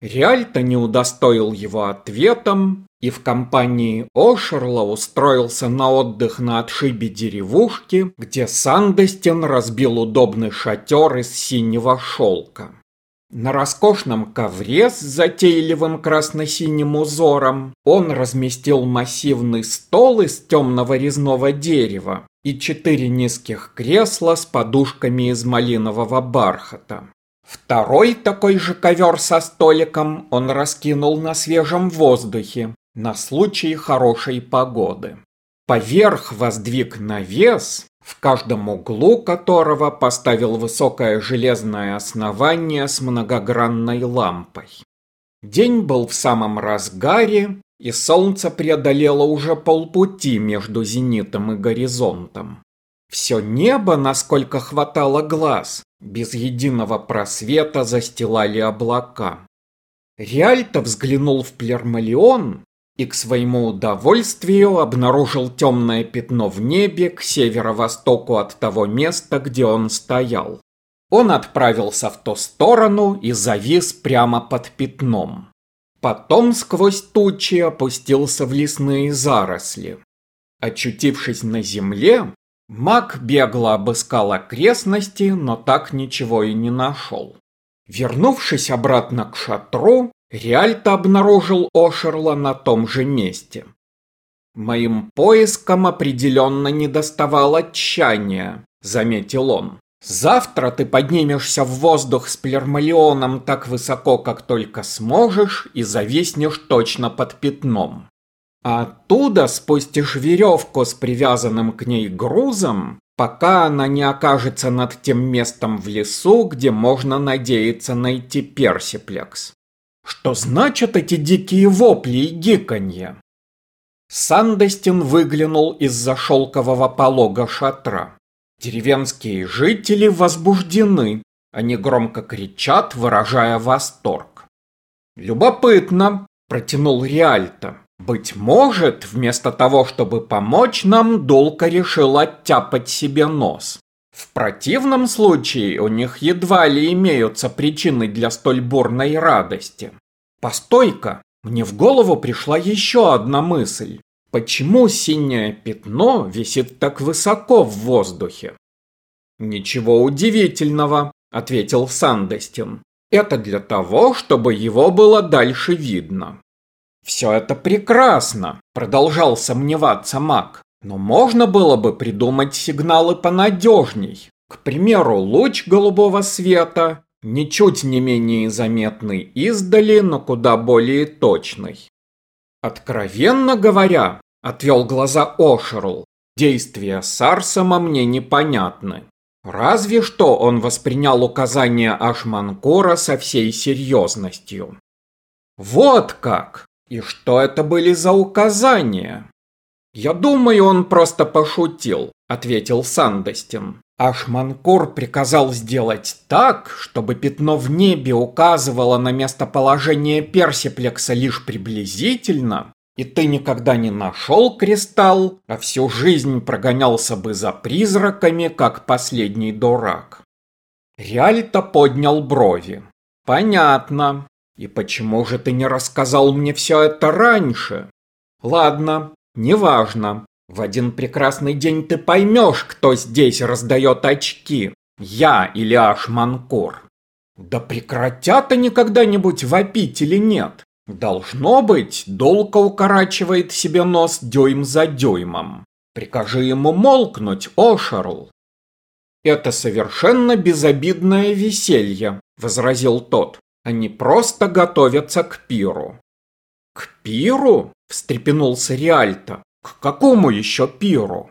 Реальто не удостоил его ответом и в компании Ошерла устроился на отдых на отшибе деревушки, где Сандестин разбил удобный шатер из синего шелка. На роскошном ковре с затейливым красно-синим узором он разместил массивный стол из темного резного дерева и четыре низких кресла с подушками из малинового бархата. Второй такой же ковер со столиком он раскинул на свежем воздухе на случай хорошей погоды. Поверх воздвиг навес, в каждом углу которого поставил высокое железное основание с многогранной лампой. День был в самом разгаре, и солнце преодолело уже полпути между зенитом и горизонтом. Все небо, насколько хватало глаз, без единого просвета застилали облака. Реальто взглянул в Плермалион и к своему удовольствию обнаружил темное пятно в небе к северо-востоку от того места, где он стоял. Он отправился в ту сторону и завис прямо под пятном. Потом сквозь тучи опустился в лесные заросли. Очутившись на земле, маг бегло обыскал окрестности, но так ничего и не нашел. Вернувшись обратно к шатру, Реальто обнаружил Ошерла на том же месте. «Моим поискам определенно не доставало тщания», — заметил он. «Завтра ты поднимешься в воздух с плермалионом так высоко, как только сможешь, и зависнешь точно под пятном. Оттуда спустишь веревку с привязанным к ней грузом, пока она не окажется над тем местом в лесу, где можно надеяться найти персиплекс. Что значат эти дикие вопли и гиканье? Сандестин выглянул из-за шелкового полога шатра. Деревенские жители возбуждены. Они громко кричат, выражая восторг. «Любопытно», – протянул Риальто. «Быть может, вместо того, чтобы помочь нам, Долка решил оттяпать себе нос. В противном случае у них едва ли имеются причины для столь бурной радости. Постой-ка, мне в голову пришла еще одна мысль. Почему синее пятно висит так высоко в воздухе? Ничего удивительного, ответил Сандестин. Это для того, чтобы его было дальше видно. Все это прекрасно, продолжал сомневаться маг. Но можно было бы придумать сигналы понадежней. К примеру, луч голубого света, ничуть не менее заметный издали, но куда более точный. Откровенно говоря, отвел глаза Ошерл, действия Сарсама мне непонятны. Разве что он воспринял указания Ашманкора со всей серьезностью. Вот как! И что это были за указания? «Я думаю, он просто пошутил», — ответил Сандостин. Ашманкур приказал сделать так, чтобы пятно в небе указывало на местоположение персиплекса лишь приблизительно, и ты никогда не нашел кристалл, а всю жизнь прогонялся бы за призраками, как последний дурак. Реальто поднял брови. «Понятно. И почему же ты не рассказал мне все это раньше? Ладно, Неважно. В один прекрасный день ты поймешь, кто здесь раздает очки. Я или Ашманкор. Да прекратят они когда-нибудь вопить или нет? Должно быть, долго укорачивает себе нос дюйм за дюймом. Прикажи ему молкнуть, Ошерл. Это совершенно безобидное веселье, возразил тот. Они просто готовятся к пиру. К пиру? встрепенулся Риальто. К какому еще пиру?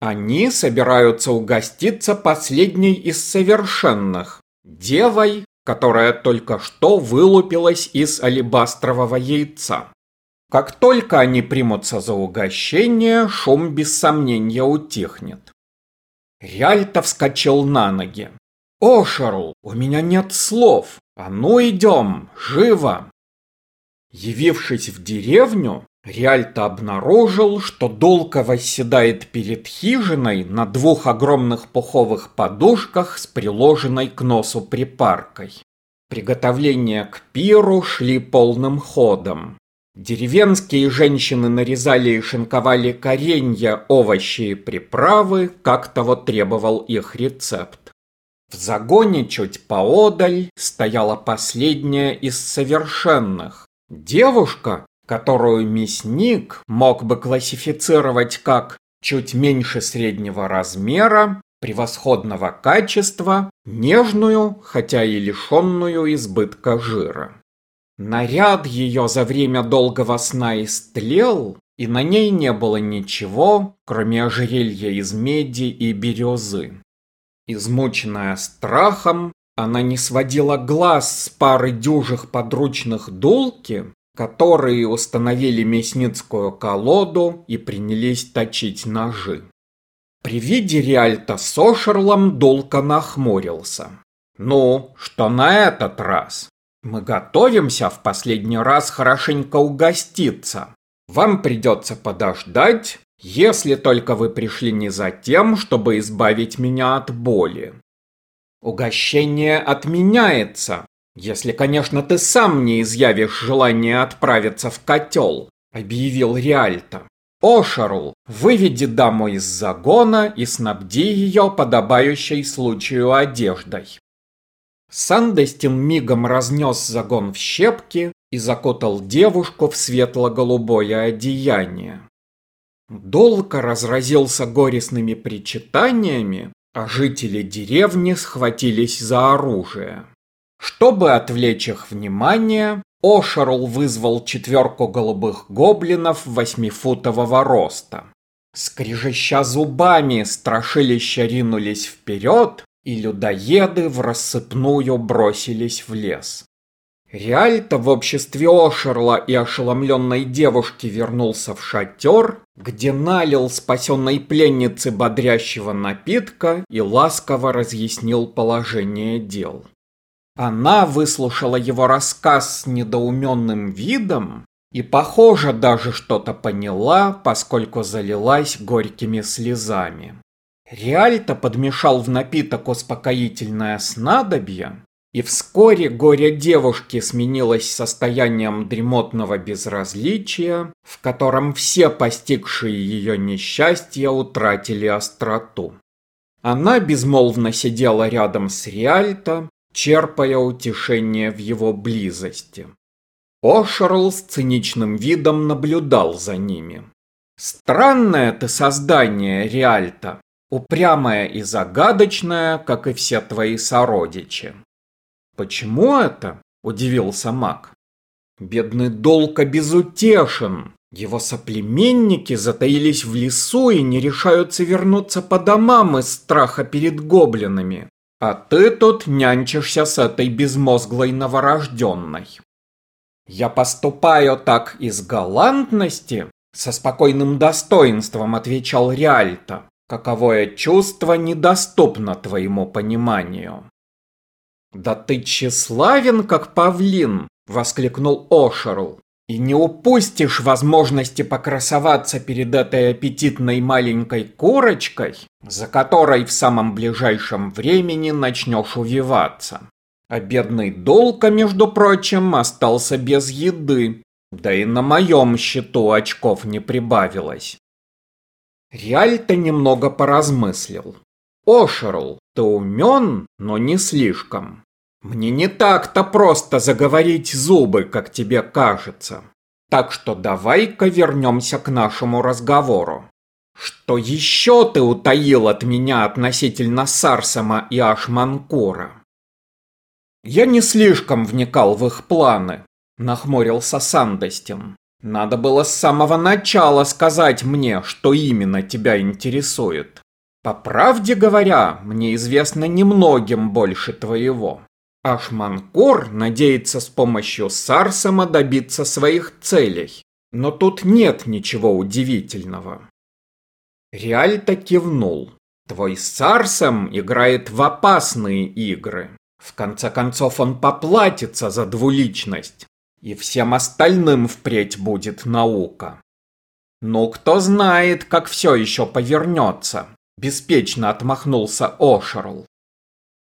Они собираются угоститься последней из совершенных, девой, которая только что вылупилась из алебастрового яйца. Как только они примутся за угощение, шум без сомнения утихнет. Риальто вскочил на ноги. «О, у меня нет слов! А ну идем, живо!» Явившись в деревню, Риальто обнаружил, что Долка восседает перед хижиной на двух огромных пуховых подушках с приложенной к носу припаркой. Приготовления к пиру шли полным ходом. Деревенские женщины нарезали и шинковали коренья, овощи и приправы, как того требовал их рецепт. В загоне чуть поодаль стояла последняя из совершенных. Девушка, которую мясник мог бы классифицировать как чуть меньше среднего размера, превосходного качества, нежную, хотя и лишенную избытка жира. Наряд ее за время долгого сна истлел, и на ней не было ничего, кроме ожерелья из меди и бирюзы. Измученная страхом, она не сводила глаз с пары дюжих подручных дулки, которые установили мясницкую колоду и принялись точить ножи. При виде Риальта с Ошерлом Дулка нахмурился. «Ну, что на этот раз? Мы готовимся в последний раз хорошенько угоститься. Вам придется подождать, если только вы пришли не за тем, чтобы избавить меня от боли. Угощение отменяется, если, конечно, ты сам не изъявишь желание отправиться в котел, объявил Риальто. Ошарул, выведи даму из загона и снабди ее подобающей случаю одеждой. Сандестин мигом разнес загон в щепки и закутал девушку в светло-голубое одеяние. Долго разразился горестными причитаниями, а жители деревни схватились за оружие. Чтобы отвлечь их внимание, Ошерл вызвал четверку голубых гоблинов восьмифутового роста. Скрежеща зубами, страшилища ринулись вперед, и людоеды в рассыпную бросились в лес. Реальто в обществе Ошерла и ошеломленной девушки вернулся в шатер, где налил спасенной пленнице бодрящего напитка и ласково разъяснил положение дел. Она выслушала его рассказ с недоуменным видом и, похоже, даже что-то поняла, поскольку залилась горькими слезами. Реальто подмешал в напиток успокоительное снадобье, и вскоре горе девушки сменилось состоянием дремотного безразличия, в котором все постигшие ее несчастья утратили остроту. Она безмолвно сидела рядом с Риальто, черпая утешение в его близости. Ошерл с циничным видом наблюдал за ними. «Странное ты создание, Риальто, упрямое и загадочное, как и все твои сородичи». «Почему это?» – удивился маг. «Бедный Долка безутешен. Его соплеменники затаились в лесу и не решаются вернуться по домам из страха перед гоблинами. А ты тут нянчишься с этой безмозглой новорожденной. Я поступаю так из галантности, со спокойным достоинством отвечал Риальто. Каковое чувство недоступно твоему пониманию. Да ты тщеславен, как павлин, воскликнул Ошерл. И не упустишь возможности покрасоваться перед этой аппетитной маленькой курочкой, за которой в самом ближайшем времени начнешь увиваться. А бедный Долка, между прочим, остался без еды, да и на моем счету очков не прибавилось. Реаль-то немного поразмыслил. Ошерл, ты умен, но не слишком. Мне не так-то просто заговорить зубы, как тебе кажется. Так что давай-ка вернемся к нашему разговору. Что еще ты утаил от меня относительно Сарсама и Ашманкура? Я не слишком вникал в их планы, нахмурился Сандостин. Надо было с самого начала сказать мне, что именно тебя интересует. По правде говоря, мне известно немногим больше твоего. Ашманкор надеется с помощью Сарсама добиться своих целей. Но тут нет ничего удивительного. Реальто кивнул. Твой Сарсам играет в опасные игры. В конце концов он поплатится за двуличность. И всем остальным впредь будет наука. Ну, кто знает, как все еще повернется. Беспечно отмахнулся Ошерл.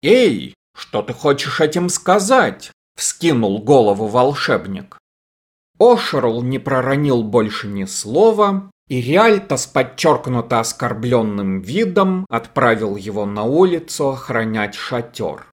Эй, Что ты хочешь этим сказать? Вскинул голову волшебник. Ошерл не проронил больше ни слова, и Риальто с подчеркнуто оскорбленным видом отправил его на улицу охранять шатер.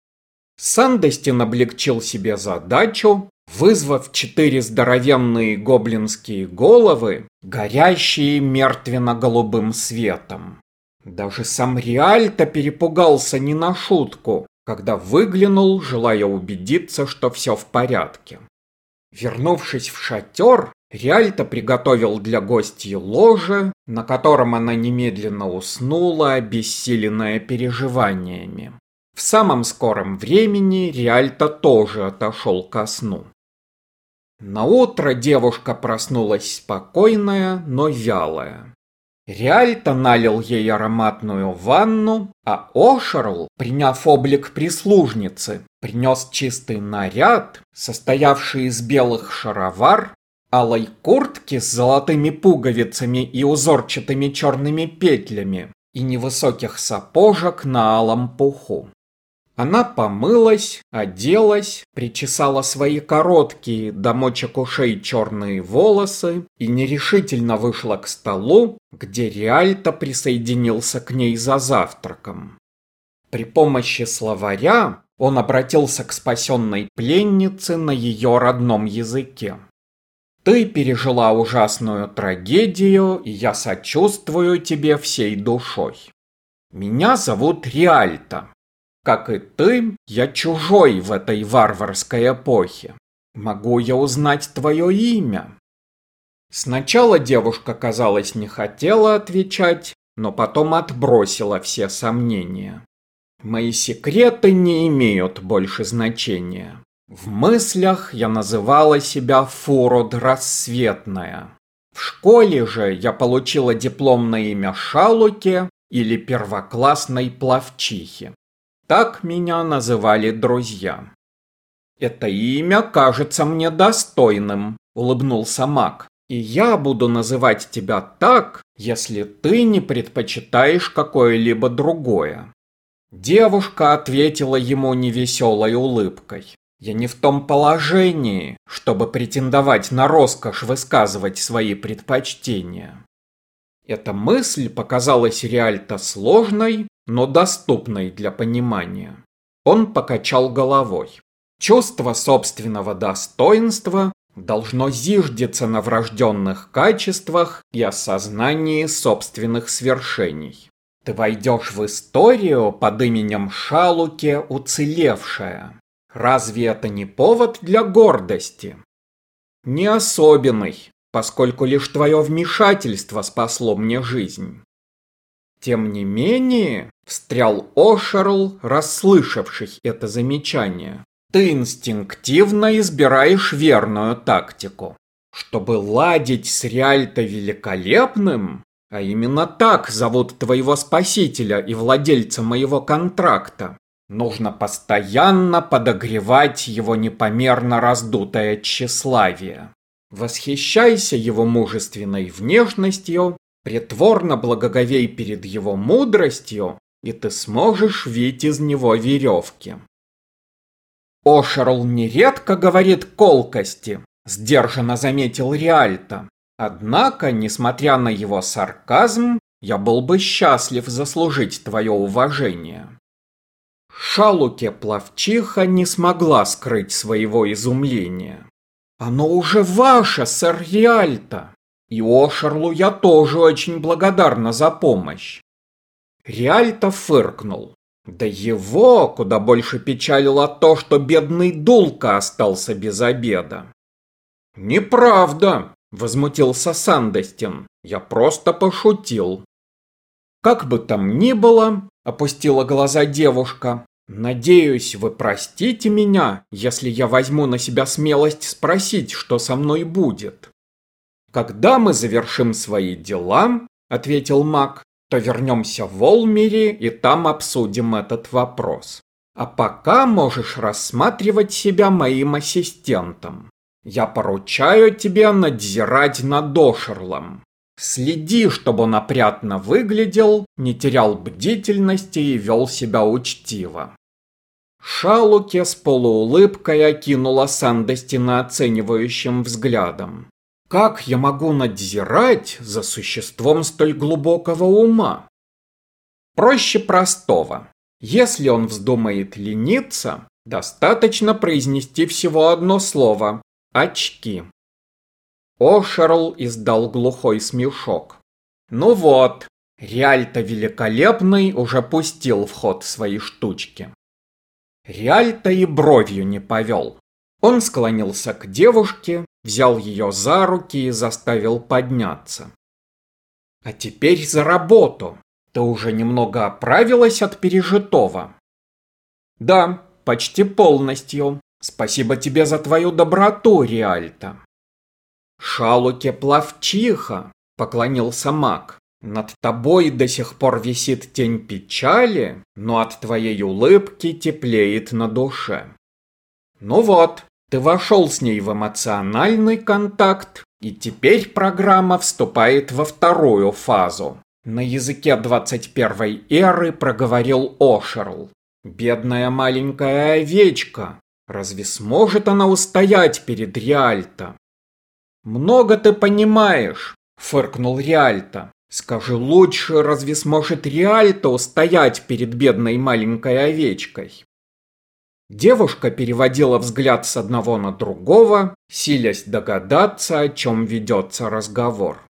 Сандестин облегчил себе задачу, вызвав четыре здоровенные гоблинские головы, горящие мертвенно-голубым светом. Даже сам Риальто перепугался не на шутку, когда выглянул, желая убедиться, что все в порядке. Вернувшись в шатер, Риальто приготовил для гостьи ложе, на котором она немедленно уснула, обессиленная переживаниями. В самом скором времени Риальто тоже отошел ко сну. На утро девушка проснулась спокойная, но вялая. Риальто налил ей ароматную ванну, а Ошерл, приняв облик прислужницы, принес чистый наряд, состоявший из белых шаровар, алой куртки с золотыми пуговицами и узорчатыми черными петлями и невысоких сапожек на алом пуху. Она помылась, оделась, причесала свои короткие до мочек ушей черные волосы и нерешительно вышла к столу, где Риальто присоединился к ней за завтраком. При помощи словаря он обратился к спасенной пленнице на ее родном языке. «Ты пережила ужасную трагедию, и я сочувствую тебе всей душой. Меня зовут Риальто. Как и ты, я чужой в этой варварской эпохе. Могу я узнать твое имя?» Сначала девушка, казалось, не хотела отвечать, но потом отбросила все сомнения. Мои секреты не имеют больше значения. В мыслях я называла себя Фурод Рассветная. В школе же я получила диплом на имя Шалуки или первоклассной плавчихи. Так меня называли друзья. «Это имя кажется мне достойным», — улыбнулся маг. «И я буду называть тебя так, если ты не предпочитаешь какое-либо другое». Девушка ответила ему невеселой улыбкой. «Я не в том положении, чтобы претендовать на роскошь высказывать свои предпочтения». Эта мысль показалась Риальто сложной, но доступной для понимания. Он покачал головой. Чувство собственного достоинства должно зиждиться на врожденных качествах и осознании собственных свершений. Ты войдешь в историю под именем Шалуке уцелевшая. Разве это не повод для гордости? Не особенный, поскольку лишь твое вмешательство спасло мне жизнь. Тем не менее, встрял Ошерл, расслышавший это замечание, ты инстинктивно избираешь верную тактику. Чтобы ладить с Риальто Великолепным, а именно так зовут твоего спасителя и владельца моего контракта, нужно постоянно подогревать его непомерно раздутое тщеславие. Восхищайся его мужественной внешностью Притворно благоговей перед его мудростью, и ты сможешь вить из него веревки. Ошерл нередко говорит колкости, сдержанно заметил Риальто. Однако, несмотря на его сарказм, я был бы счастлив заслужить твое уважение. Шалуке плавчиха не смогла скрыть своего изумления. «Оно уже ваше, сэр Риальто!» И Ошерлу я тоже очень благодарна за помощь. Риальто фыркнул. Да его куда больше печалило то, что бедный Дулка остался без обеда. «Неправда!» – возмутился Сандестин. «Я просто пошутил». «Как бы там ни было», – опустила глаза девушка, «надеюсь, вы простите меня, если я возьму на себя смелость спросить, что со мной будет». «Когда мы завершим свои дела, — ответил маг, — то вернемся в Волмире и там обсудим этот вопрос. А пока можешь рассматривать себя моим ассистентом. Я поручаю тебе надзирать над Дошерлом. Следи, чтобы он опрятно выглядел, не терял бдительности и вел себя учтиво. Шалуке с полуулыбкой окинула Сандестина оценивающим взглядом. Как я могу надзирать за существом столь глубокого ума? Проще простого. Если он вздумает лениться, достаточно произнести всего одно слово – очки. Ошерл издал глухой смешок. Ну вот, Реальто Великолепный уже пустил в ход свои штучки. Реальто и бровью не повел. Он склонился к девушке, взял ее за руки и заставил подняться. «А теперь за работу. Ты уже немного оправилась от пережитого?» «Да, почти полностью. Спасибо тебе за твою доброту, Реальто». «Шалуке плавчиха», — поклонился маг. «Над тобой до сих пор висит тень печали, но от твоей улыбки теплеет на душе». «Ну вот, ты вошел с ней в эмоциональный контакт, и теперь программа вступает во вторую фазу. На языке 21 эры проговорил Ошерл. Бедная маленькая овечка. Разве сможет она устоять перед Риальто? Много ты понимаешь, фыркнул Риальто. Скажи лучше, разве сможет Риальто устоять перед бедной маленькой овечкой? Девушка переводила взгляд с одного на другого, силясь догадаться, о чем ведется разговор.